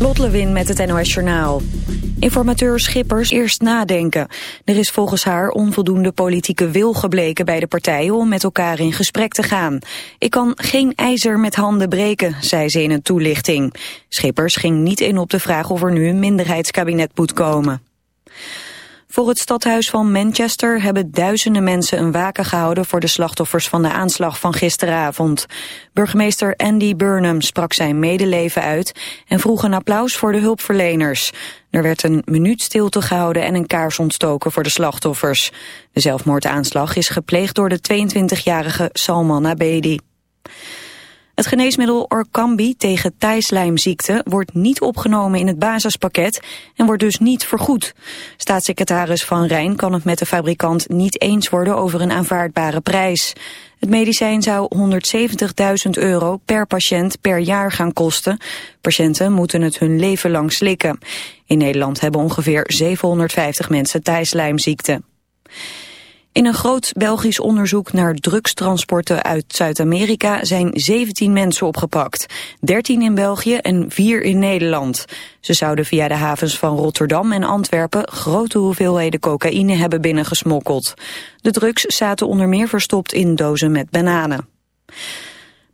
Lot Lewin met het NOS Journaal. Informateur Schippers eerst nadenken. Er is volgens haar onvoldoende politieke wil gebleken bij de partijen om met elkaar in gesprek te gaan. Ik kan geen ijzer met handen breken, zei ze in een toelichting. Schippers ging niet in op de vraag of er nu een minderheidskabinet moet komen. Voor het stadhuis van Manchester hebben duizenden mensen een waken gehouden voor de slachtoffers van de aanslag van gisteravond. Burgemeester Andy Burnham sprak zijn medeleven uit en vroeg een applaus voor de hulpverleners. Er werd een minuut stilte gehouden en een kaars ontstoken voor de slachtoffers. De zelfmoordaanslag is gepleegd door de 22-jarige Salman Abedi. Het geneesmiddel Orkambi tegen thijslijmziekte wordt niet opgenomen in het basispakket en wordt dus niet vergoed. Staatssecretaris Van Rijn kan het met de fabrikant niet eens worden over een aanvaardbare prijs. Het medicijn zou 170.000 euro per patiënt per jaar gaan kosten. Patiënten moeten het hun leven lang slikken. In Nederland hebben ongeveer 750 mensen thijslijmziekte. In een groot Belgisch onderzoek naar drugstransporten uit Zuid-Amerika zijn 17 mensen opgepakt. 13 in België en 4 in Nederland. Ze zouden via de havens van Rotterdam en Antwerpen grote hoeveelheden cocaïne hebben binnengesmokkeld. De drugs zaten onder meer verstopt in dozen met bananen.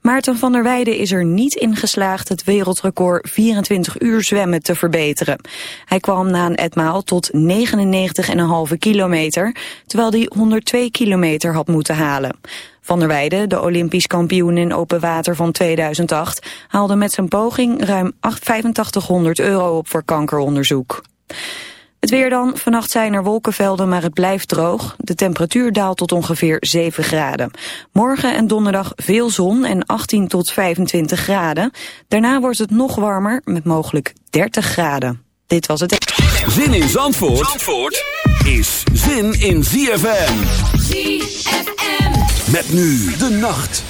Maarten van der Weijden is er niet in geslaagd het wereldrecord 24 uur zwemmen te verbeteren. Hij kwam na een etmaal tot 99,5 kilometer, terwijl hij 102 kilometer had moeten halen. Van der Weijden, de Olympisch kampioen in open water van 2008, haalde met zijn poging ruim 8500 euro op voor kankeronderzoek. Het weer dan. Vannacht zijn er wolkenvelden, maar het blijft droog. De temperatuur daalt tot ongeveer 7 graden. Morgen en donderdag veel zon en 18 tot 25 graden. Daarna wordt het nog warmer met mogelijk 30 graden. Dit was het. Zin in Zandvoort, Zandvoort is zin in ZFM. ZFM. Met nu de nacht.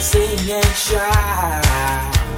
Sing and shout. Het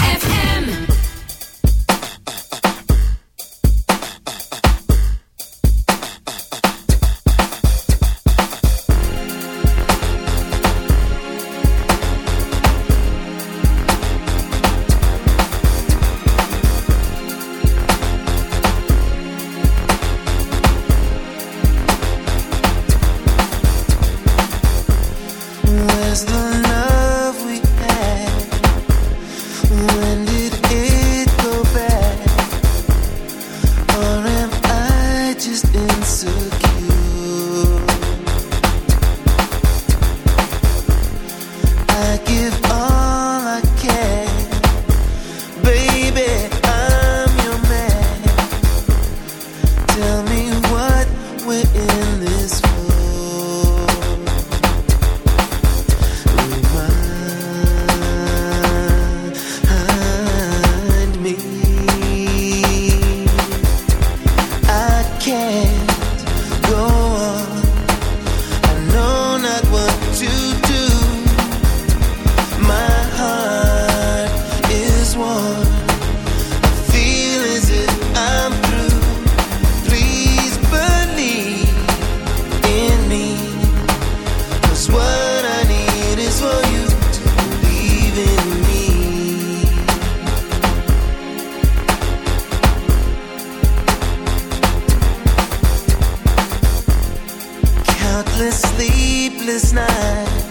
Countless sleepless nights,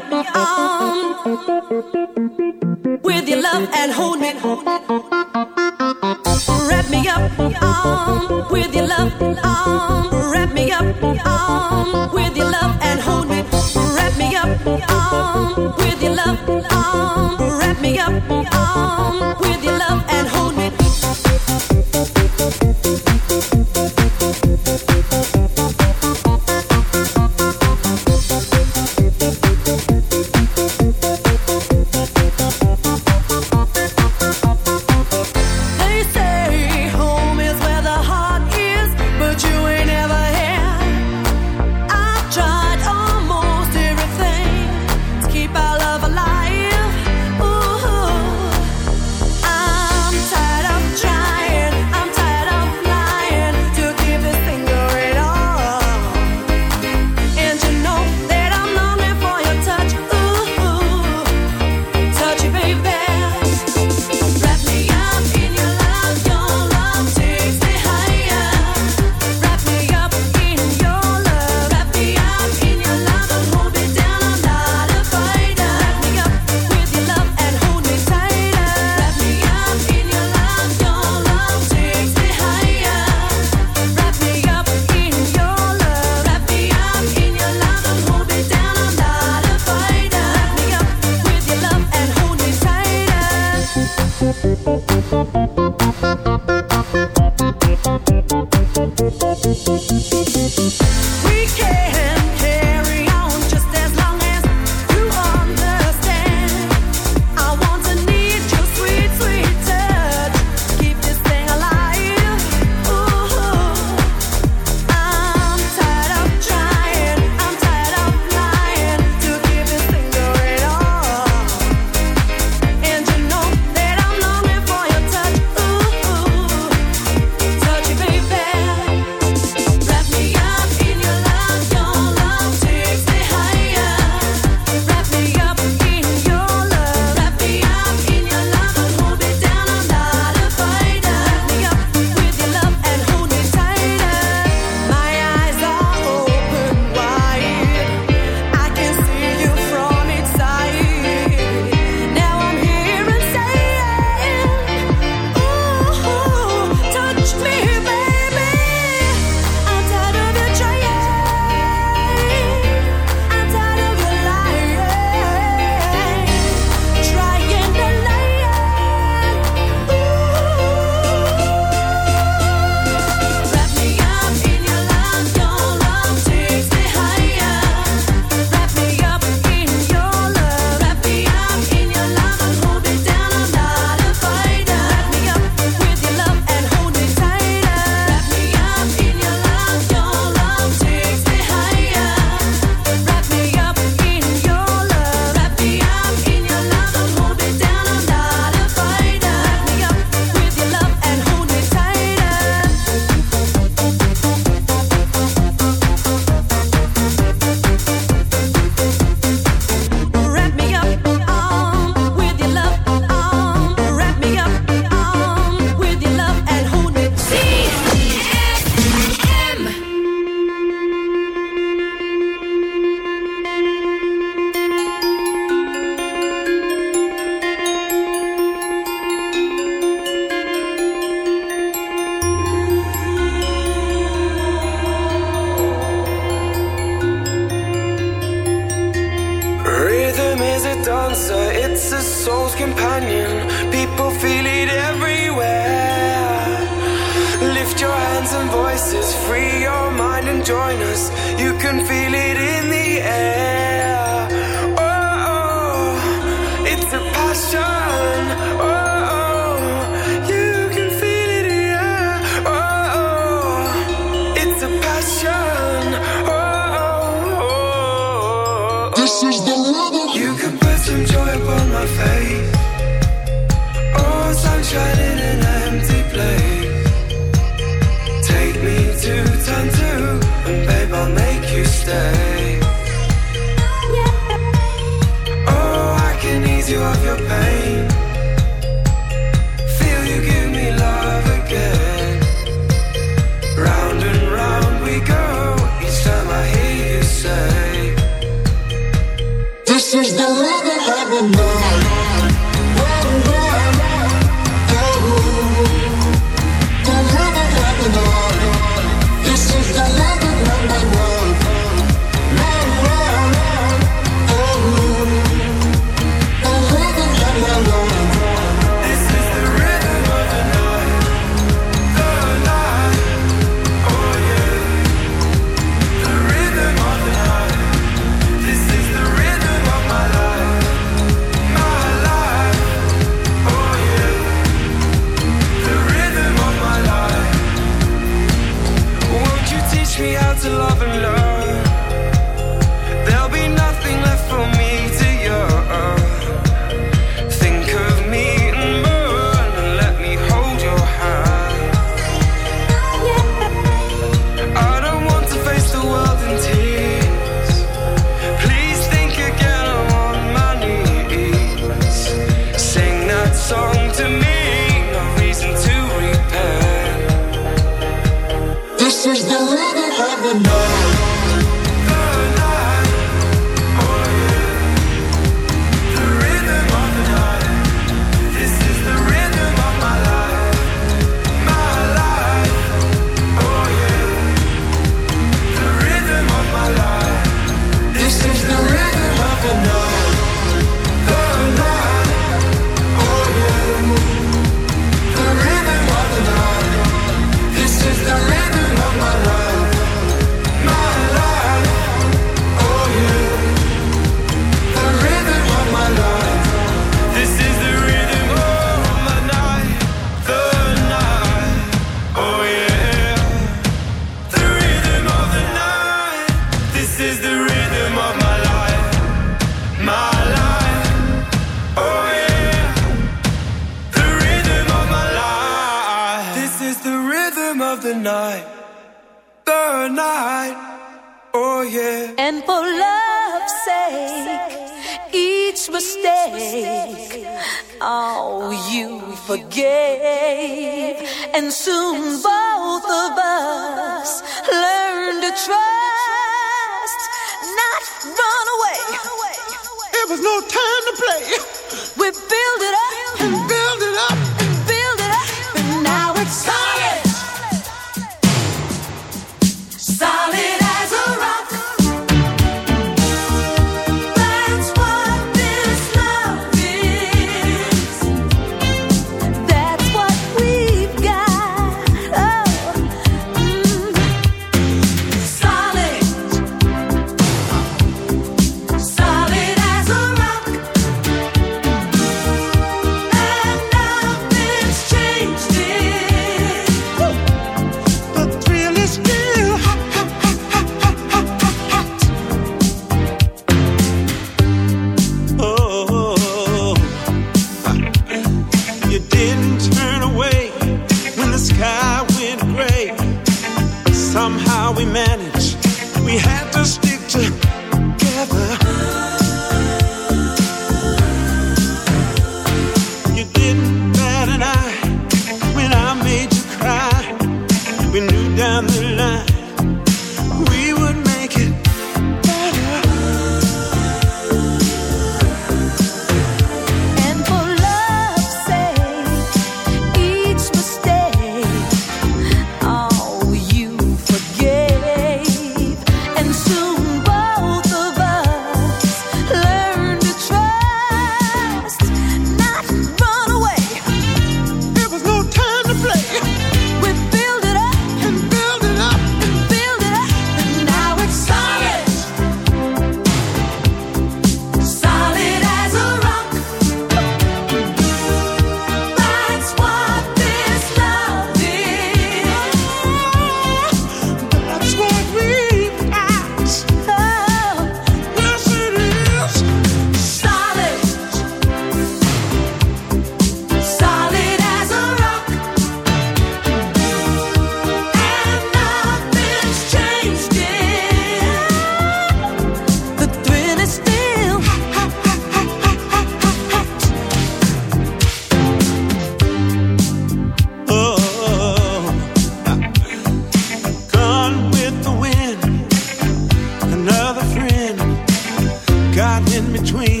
between